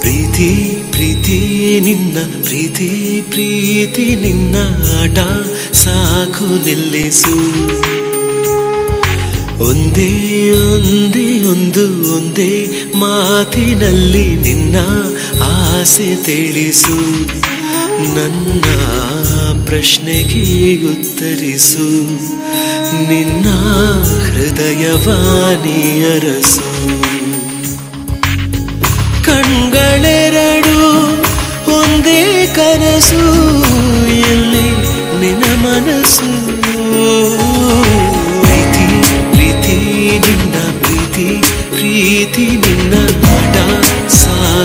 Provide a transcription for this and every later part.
ಪ್ರೀತಿ ಪ್ರೀತಿ ನಿನ್ನ ಪ್ರೀತಿ ಪ್ರೀತಿ ನಿನ್ನ ಆಟ ಸಾಕು ನಿಲ್ಲಿಸು ಒಂದೇ ಒಂದೇ, ಒಂದು, ಒಂದೇ ಮಾತಿನಲ್ಲಿ ನಿನ್ನ ಆಸೆ ತಿಳಿಸು. ನನ್ನ ಪ್ರಶ್ನೆಗೆ ಉತ್ತರಿಸು. ನಿನ್ನ ಹೃದಯವಾನಿ ಅರಸು. ಕಣ್ಗಳೆರಡು ಒಂದೇ ಕನಸು ಎಲ್ಲಿ ನಿನ್ನ ಮನಸ್ಸು.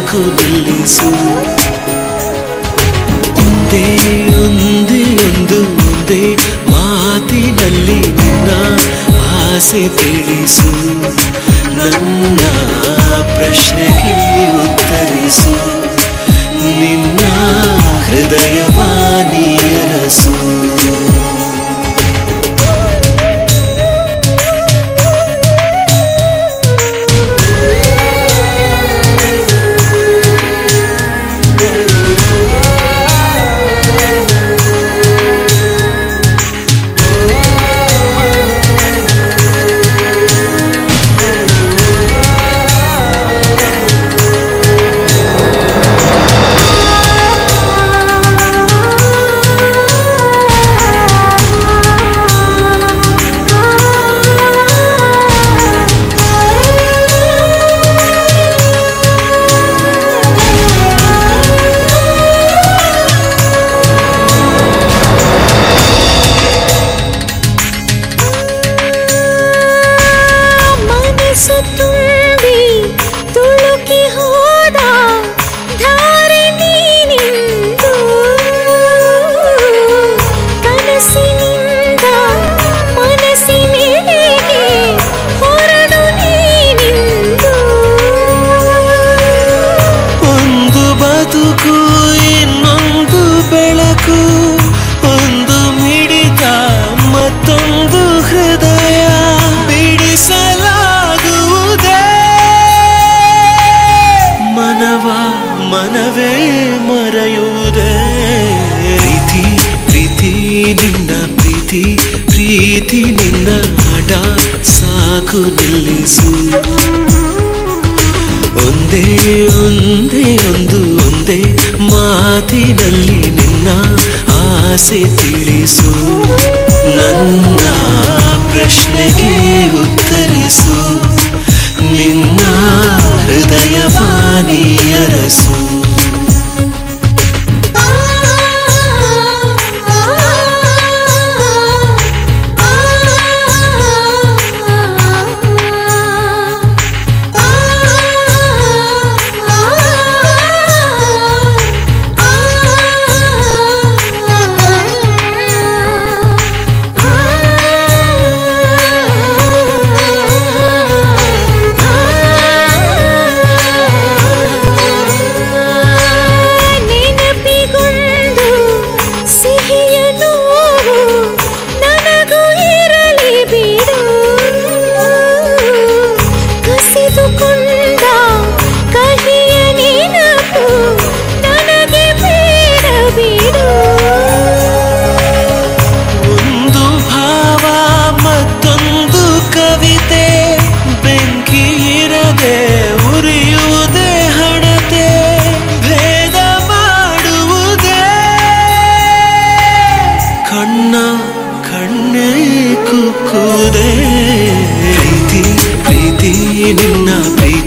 ಸಾಕು ನಿಲ್ಲಿಸು ಒಂದೇ ಒಂದೇ ಒಂದು ಒಂದೇ ಮಾತಿನಲ್ಲಿ ನಿನ್ನ ಆಸೆ ತಿಳಿಸು ನನ್ನ ಪ್ರಶ್ನೆಗೆ ನಿನ್ನ ಪ್ರೀತಿ ಪ್ರೀತಿ ನಿನ್ನ ಆಟ ಸಾಕು ನಿಲ್ಲಿಸು. ಒಂದೇ ಒಂದೇ, ಒಂದು, ಒಂದೇ ಮಾತಿನಲ್ಲಿ ನಿನ್ನ ಆಸೆ ತಿಳಿಸು. ನನ್ನ ಪ್ರಶ್ನೆಗೆ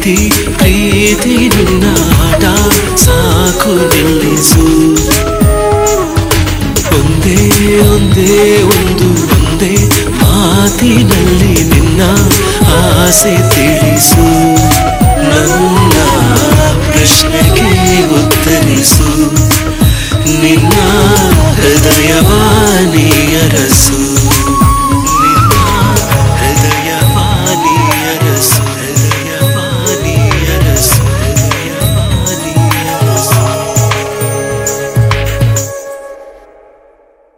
ಪ್ರೀತಿ ಪ್ರೀತಿ ನಿನ್ನಾಟ ಸಾಕು ನಿಲ್ಲಿಸು. ಒಂದೇ ಒಂದೇ, ಒಂದು, ಒಂದೇ ಮಾತಿನಲ್ಲಿ ನಿನ್ನ ಆಸೆ ತಿಳಿಸು. ನನ್ನ ಪ್ರಶ್ನೆಗೆ ಉತ್ತರಿಸು.